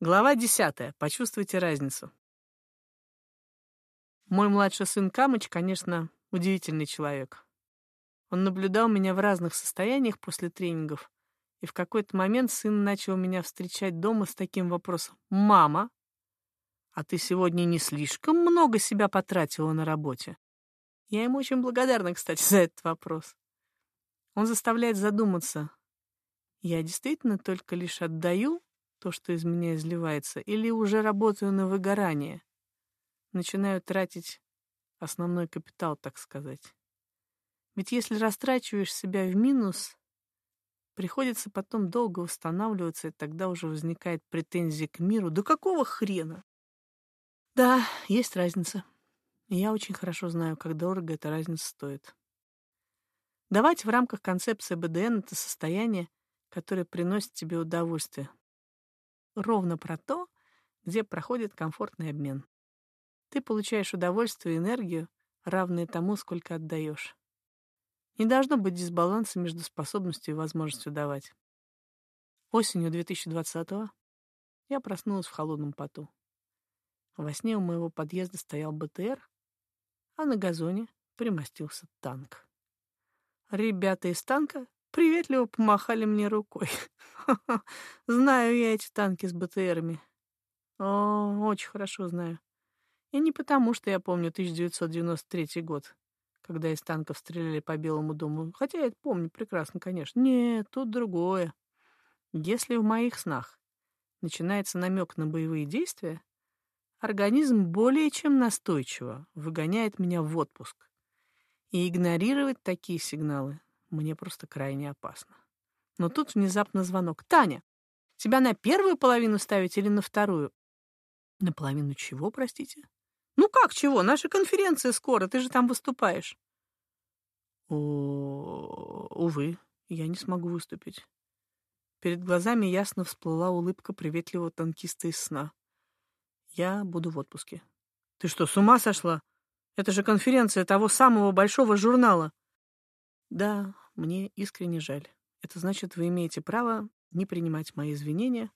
Глава десятая. Почувствуйте разницу. Мой младший сын Камыч, конечно, удивительный человек. Он наблюдал меня в разных состояниях после тренингов, и в какой-то момент сын начал меня встречать дома с таким вопросом. «Мама, а ты сегодня не слишком много себя потратила на работе?» Я ему очень благодарна, кстати, за этот вопрос. Он заставляет задуматься. Я действительно только лишь отдаю то, что из меня изливается, или уже работаю на выгорание? Начинаю тратить основной капитал, так сказать. Ведь если растрачиваешь себя в минус, приходится потом долго восстанавливаться, и тогда уже возникает претензия к миру. Да какого хрена? Да, есть разница. И я очень хорошо знаю, как дорого эта разница стоит. Давать в рамках концепции БДН — это состояние, которое приносит тебе удовольствие. Ровно про то, где проходит комфортный обмен. Ты получаешь удовольствие и энергию, равные тому, сколько отдаешь. Не должно быть дисбаланса между способностью и возможностью давать. Осенью 2020-го я проснулась в холодном поту. Во сне у моего подъезда стоял БТР, а на газоне примостился танк. Ребята из танка приветливо помахали мне рукой. Знаю я эти танки с БТРами. О, очень хорошо знаю. И не потому, что я помню 1993 год, когда из танков стреляли по Белому дому. Хотя я это помню прекрасно, конечно. Нет, тут другое. Если в моих снах начинается намек на боевые действия, организм более чем настойчиво выгоняет меня в отпуск. И игнорировать такие сигналы мне просто крайне опасно. Но тут внезапно звонок. «Таня, тебя на первую половину ставить или на вторую?» «На половину чего, простите?» «Ну как чего? Наша конференция скоро, ты же там выступаешь». О, увы, я не смогу выступить. Перед глазами ясно всплыла улыбка приветливого танкиста из сна. Я буду в отпуске. Ты что, с ума сошла? Это же конференция того самого большого журнала. Да, мне искренне жаль. Это значит, вы имеете право не принимать мои извинения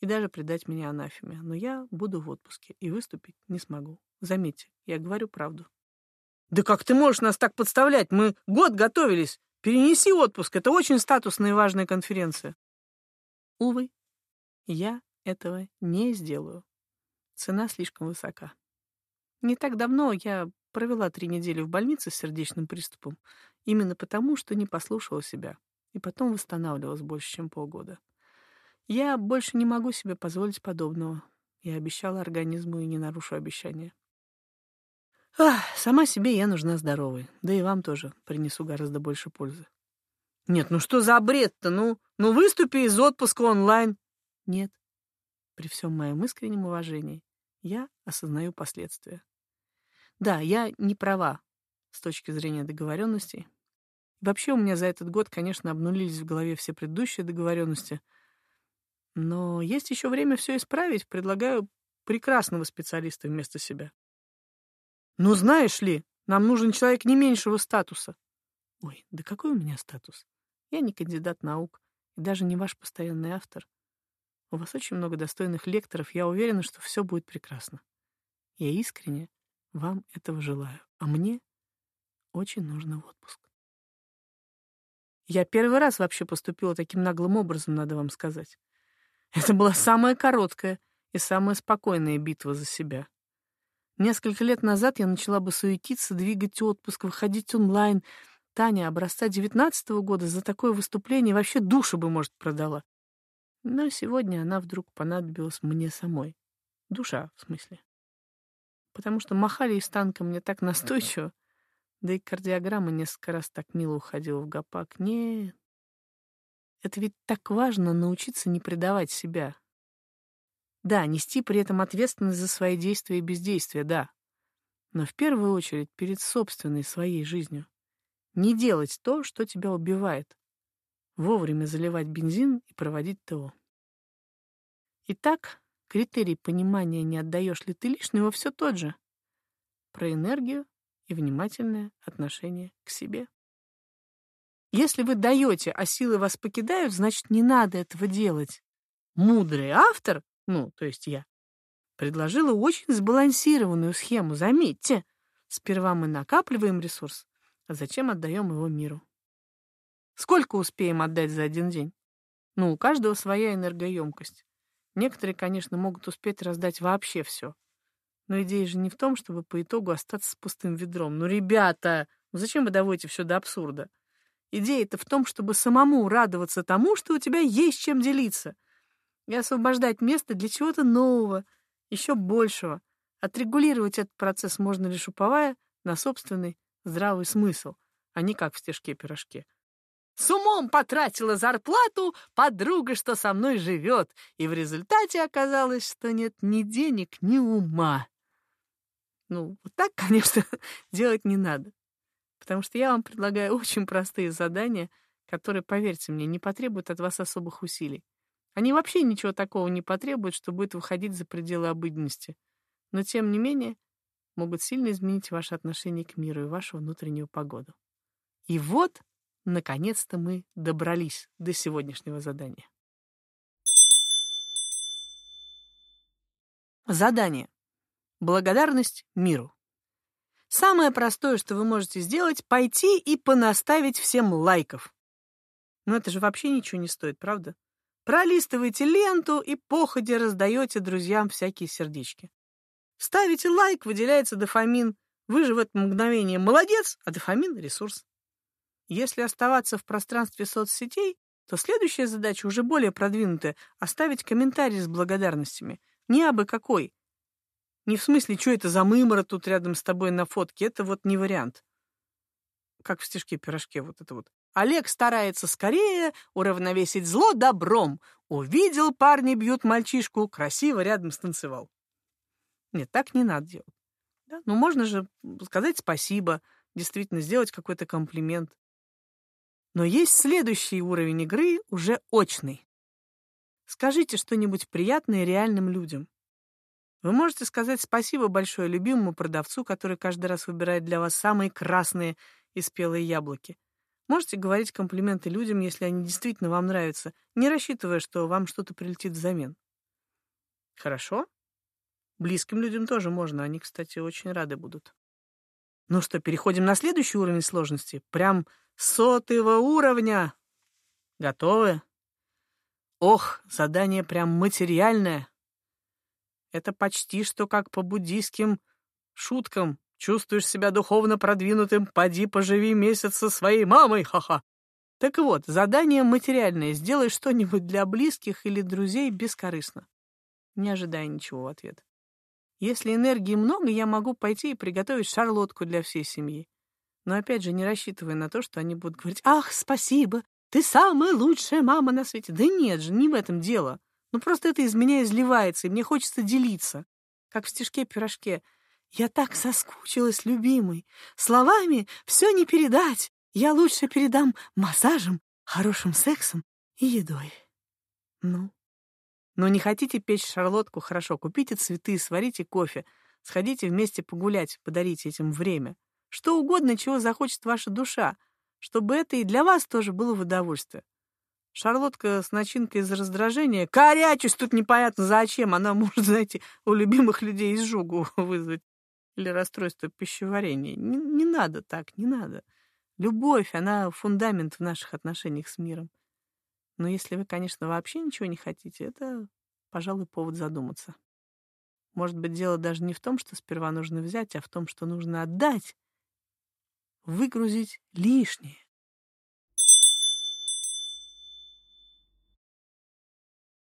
и даже предать меня анафеме. Но я буду в отпуске и выступить не смогу. Заметьте, я говорю правду. Да как ты можешь нас так подставлять? Мы год готовились. Перенеси отпуск. Это очень статусная и важная конференция. Увы, я этого не сделаю. Цена слишком высока. Не так давно я провела три недели в больнице с сердечным приступом, именно потому, что не послушала себя и потом восстанавливалась больше, чем полгода. Я больше не могу себе позволить подобного. Я обещала организму и не нарушу обещания. Ах, сама себе я нужна здоровой, да и вам тоже принесу гораздо больше пользы. Нет, ну что за бред-то? Ну, ну выступи из отпуска онлайн. Нет, при всем моем искреннем уважении я осознаю последствия. Да, я не права с точки зрения договоренностей, Вообще у меня за этот год, конечно, обнулились в голове все предыдущие договоренности. Но есть еще время все исправить. Предлагаю прекрасного специалиста вместо себя. Ну, знаешь ли, нам нужен человек не меньшего статуса. Ой, да какой у меня статус? Я не кандидат наук и даже не ваш постоянный автор. У вас очень много достойных лекторов. Я уверена, что все будет прекрасно. Я искренне вам этого желаю. А мне очень нужен отпуск. Я первый раз вообще поступила таким наглым образом, надо вам сказать. Это была самая короткая и самая спокойная битва за себя. Несколько лет назад я начала бы суетиться, двигать отпуск, выходить онлайн. Таня образца девятнадцатого года за такое выступление вообще душу бы, может, продала. Но сегодня она вдруг понадобилась мне самой. Душа, в смысле. Потому что махали из танка мне так настойчиво, да и кардиограмма несколько раз так мило уходила в гопак. Нет. Это ведь так важно научиться не предавать себя. Да, нести при этом ответственность за свои действия и бездействия, да. Но в первую очередь перед собственной своей жизнью. Не делать то, что тебя убивает. Вовремя заливать бензин и проводить ТО. Итак, критерий понимания, не отдаешь ли ты лишнего, все тот же. Про энергию, и внимательное отношение к себе. Если вы даете, а силы вас покидают, значит, не надо этого делать. Мудрый автор ну, то есть я, предложила очень сбалансированную схему, заметьте. Сперва мы накапливаем ресурс, а зачем отдаем его миру? Сколько успеем отдать за один день? Ну, у каждого своя энергоемкость. Некоторые, конечно, могут успеть раздать вообще все. Но идея же не в том, чтобы по итогу остаться с пустым ведром. Ну, ребята, ну зачем вы доводите все до абсурда? Идея-то в том, чтобы самому радоваться тому, что у тебя есть чем делиться, и освобождать место для чего-то нового, еще большего. Отрегулировать этот процесс можно лишь уповая на собственный здравый смысл, а не как в стежке-пирожке. С умом потратила зарплату подруга, что со мной живет, и в результате оказалось, что нет ни денег, ни ума. Ну, вот так, конечно, делать не надо. Потому что я вам предлагаю очень простые задания, которые, поверьте мне, не потребуют от вас особых усилий. Они вообще ничего такого не потребуют, что будет выходить за пределы обыденности. Но, тем не менее, могут сильно изменить ваше отношение к миру и вашу внутреннюю погоду. И вот Наконец-то мы добрались до сегодняшнего задания. Задание. Благодарность миру. Самое простое, что вы можете сделать, пойти и понаставить всем лайков. Но это же вообще ничего не стоит, правда? Пролистываете ленту и походе раздаете друзьям всякие сердечки. Ставите лайк, выделяется дофамин. Вы же в это мгновение молодец, а дофамин — ресурс. Если оставаться в пространстве соцсетей, то следующая задача уже более продвинутая — оставить комментарий с благодарностями. Не абы какой. Не в смысле, что это за мымора тут рядом с тобой на фотке, это вот не вариант. Как в стишке-пирожке вот это вот. Олег старается скорее уравновесить зло добром. Увидел, парни бьют мальчишку, красиво рядом станцевал. Нет, так не надо делать. Да? Ну, можно же сказать спасибо, действительно сделать какой-то комплимент. Но есть следующий уровень игры, уже очный. Скажите что-нибудь приятное реальным людям. Вы можете сказать спасибо большое любимому продавцу, который каждый раз выбирает для вас самые красные и спелые яблоки. Можете говорить комплименты людям, если они действительно вам нравятся, не рассчитывая, что вам что-то прилетит взамен. Хорошо? Близким людям тоже можно, они, кстати, очень рады будут. Ну что, переходим на следующий уровень сложности? Прям сотого уровня. Готовы? Ох, задание прям материальное. Это почти что как по буддийским шуткам. Чувствуешь себя духовно продвинутым, поди поживи месяц со своей мамой, ха-ха. Так вот, задание материальное. Сделай что-нибудь для близких или друзей бескорыстно. Не ожидая ничего в ответ. Если энергии много, я могу пойти и приготовить шарлотку для всей семьи. Но опять же, не рассчитывая на то, что они будут говорить «Ах, спасибо, ты самая лучшая мама на свете». Да нет же, не в этом дело. Ну просто это из меня изливается, и мне хочется делиться. Как в стишке-пирожке. «Я так соскучилась, любимый. Словами все не передать. Я лучше передам массажем, хорошим сексом и едой». Ну? Ну не хотите печь шарлотку? Хорошо, купите цветы, сварите кофе. Сходите вместе погулять, подарите этим время. Что угодно, чего захочет ваша душа, чтобы это и для вас тоже было в удовольствие. Шарлотка с начинкой из раздражения. Корячусь тут непонятно зачем. Она может, знаете, у любимых людей изжогу вызвать. Или расстройство пищеварения. Не, не надо так, не надо. Любовь, она фундамент в наших отношениях с миром. Но если вы, конечно, вообще ничего не хотите, это, пожалуй, повод задуматься. Может быть, дело даже не в том, что сперва нужно взять, а в том, что нужно отдать выгрузить лишнее.